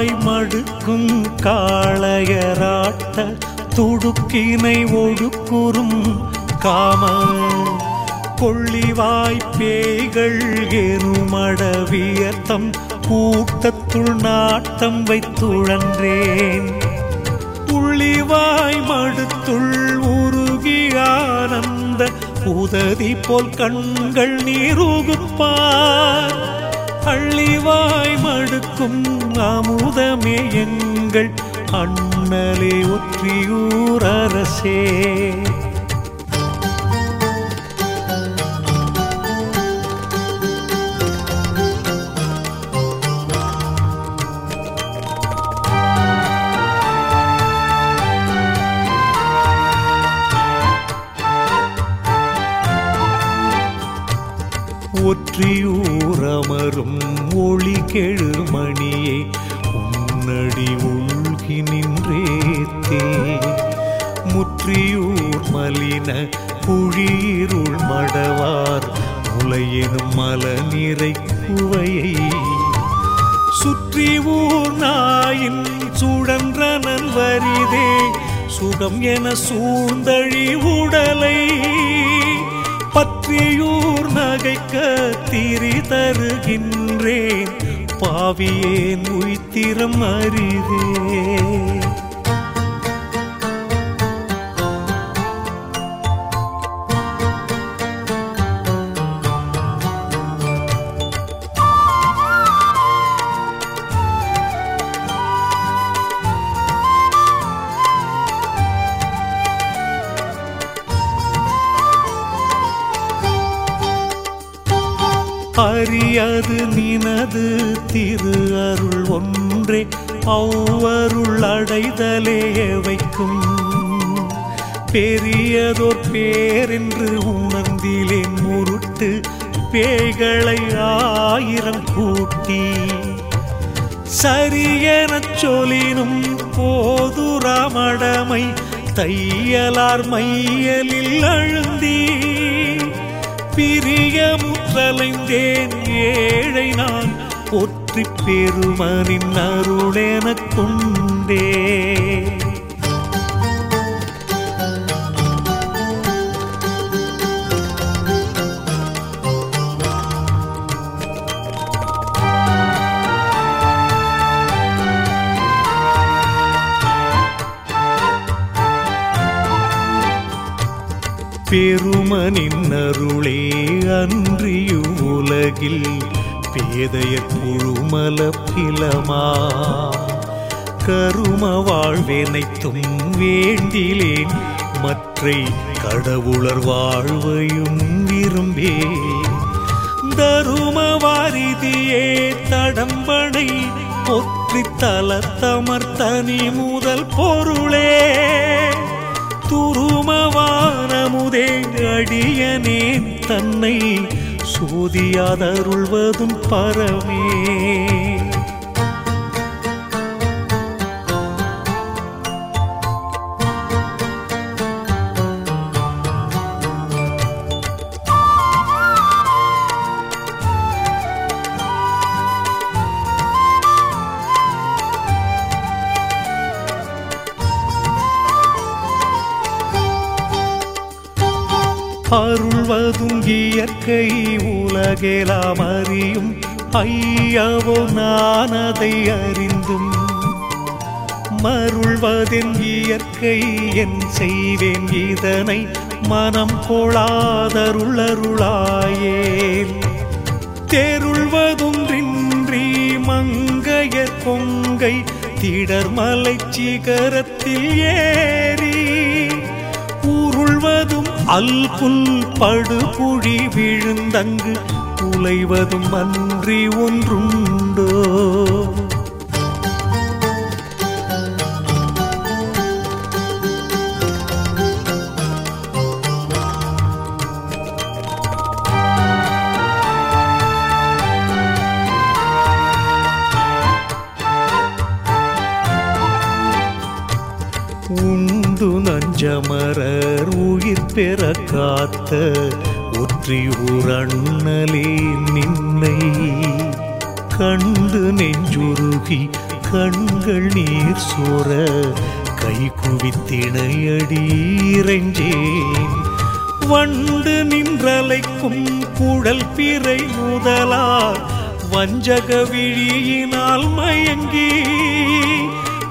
வாய் மடுக்கும் காளையராட்ட துடுக்கினை ஒடுக்குறும் காம. கொள்ளிவாய் பேய்கள் எனுமடவியத்தம் கூட்டத்துள் நாட்டம் வைத்துழன்றேன். புள்ளிவாய் மடுத்துள் உருகி ஆனந்த உததி போல் கண்கள் நீருகுப்பார். அள்ளிவாய் மடுக்கும் அமுதமே எங்கள் அண்ணலே ஒற்றியூர் அரசே. ஒற்றியூர் உறமரும் ஒளி கெழுமணியை உன்னடி உள்கி நின்றேத்தே முற்றியூர் மலின புழியிருள் மடவார் முலையெனும் மல நிறை குவையை. சுற்றி ஊர் நாயின் சுழன்றனன் வரிதே சுகம் என சூந்தழி உடலை. பற்றியூர் நகைக்க திரி தருகின்றேன். பாவியேன் உய்த்திரம் அரிதே அறியாது நினது திரு அருள் ஒன்றே. அவ்வருள் அடைதலே வைக்கும். பெரியதோர் பேரென்று உணர்ந்திலே முருட்டு. பேய்களை ஆயிரம் கூட்டி. சரியெனச் சொலினும் போதுராமடமை தையலார் மையலில் அழுந்தி பிரிய முற்றலைந்தேன் ஏழை நான். ஒற்றி பெருமனின் அருளெனக் கொண்டே. பெருமனின் அருளே அன்றியும் உலகில் பேதைய குழுமல பிலமா கரும வாழ்வெனைத்தும் வேண்டிலேன் மற்றை கடவுளர் வாழ்வையும் விரும்பே தரும வாரிதியே தடம்பனை ஒற்றி தலத்தமர்த்தனி முதல் பொருளே. தன்னை சோதியாதருள்வதும் பரமே. அருள்வதும் இயற்கை உலகெலாம் அறியும் ஐயாவோ நான் அதை அறிந்தும் மருள்வதென் இயற்கை என் செய்வேன் இதனை மனம் கொளாதருளருளாயேல். தெருள்வதுன்றின்றி மங்கைய கொங்கை திடர்மலை சிகரத்தில் ஏறி உருள்வதும் அல்புல் படுபுழி விழுந்தங்கு குலைவதும் அன்றி ஒன்றுண்டோ. காத்த ஒற்றியூர் அண்ணலே நின்னை. கண்டு நெஞ்சுருகி கண்கள் நீர் சோர கை குவித்திணையடி இறைஞ்சேன். வண்டு நின்றலைக்கும் குழல் பிறை முதலார் வஞ்சக விழியினால் மயங்கி.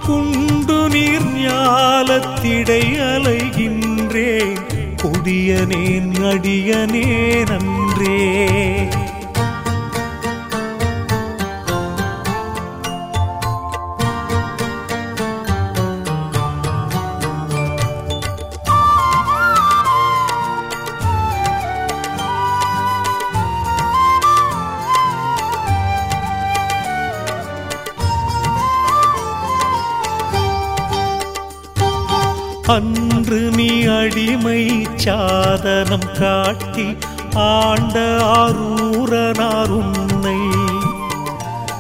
குண்டு நீர் ஞாலத்திடை அலைகின்றேன். கொடியனேன் அடியனேன் அன்றே. அன்று நீ அடிமை சாதனம் காட்டி ஆண்ட ஆரூரனார் உன்னை.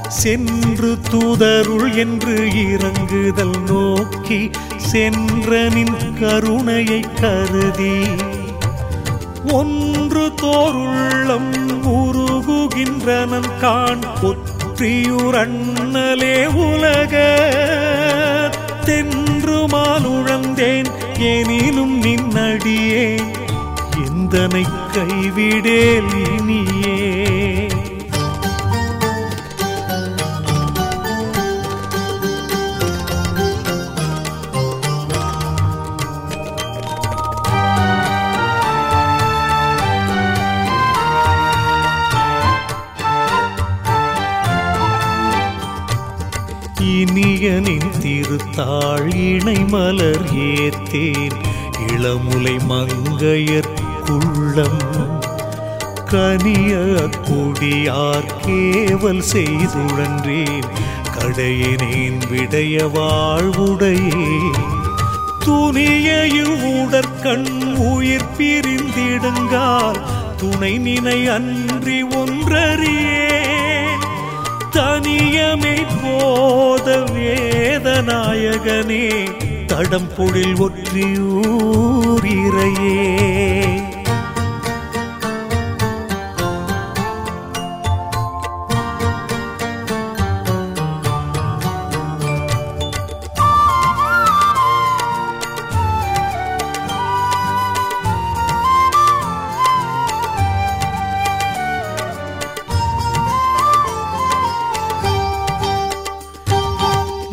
சென்று தூதருள் என்று இறங்குதல் நோக்கி சென்றனின் கருணையை கருதி. ஒன்று தோருள்ளம் உருகுகின்றனன் காண் ஒற்றியுரண்ணலே உலக தென்றுமாலுழந்தேன் எனினும் நின்னடியே எந்தனை கைவிடேல் இனியே? இனியனின் திருத்தாள் இணை மலர் ஏத்தேன். இளமுலை மங்கையர் குள்ளம் கனிய கொடியார் கேவல் செய்துழன்றேன். கடையினேன் விடைய வாழ்வுடையே. துணியையும் உடற்கண் உயிர் பிரிந்திடுங்கால் துணை நினை அன்றி ஒன்றறியே. தனியமை போத வேதநாயகனே தடம் பொழில் ஒற்றியூர்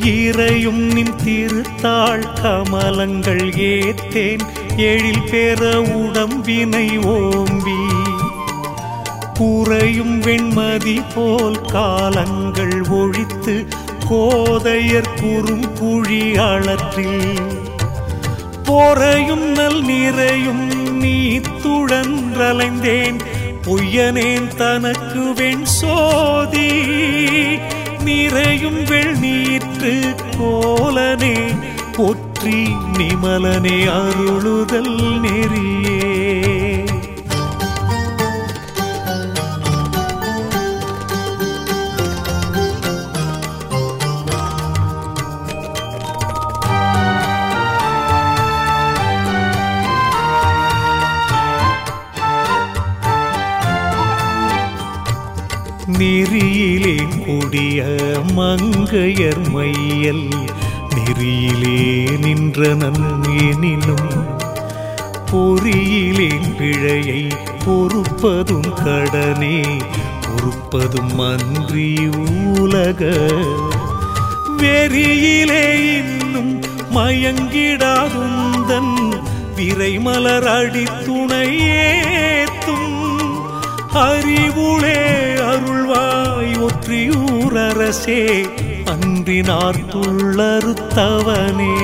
இறையும் நின் திருத்தாள் கமலங்கள் ஏத்தேன். எழில் பெற உடம்பினை ஓம்பி குறையும் வெண்மதி போல் காலங்கள் ஒழித்து கோதையர் குறும் குழி அளற்றில். போரையும் நல் நிறையும் நீ துழன்றலைந்தேன் பொய்யனேன் தனக்கு வெண் சோதி நிறையும் வெள்நீற்று திருக்கோலனே போற்றி நிமலனே அருளுதல் நெறியே. நெறியிலே கூடிய மங்கையர் மையல் நெறியிலே நின்ற நன்னினும் பொறியிலே பிழையை பொறுப்பதும் கடனே பொறுப்பதும் அன்றி உலக. வெறியிலே இன்னும் மயங்கிடாதுந்தன் விரைமலர் அடித்துணையே அறிவுளே அருள்வாய் ஒற்றியூரரசே அன்றினார் துள்ளறுத்தவனே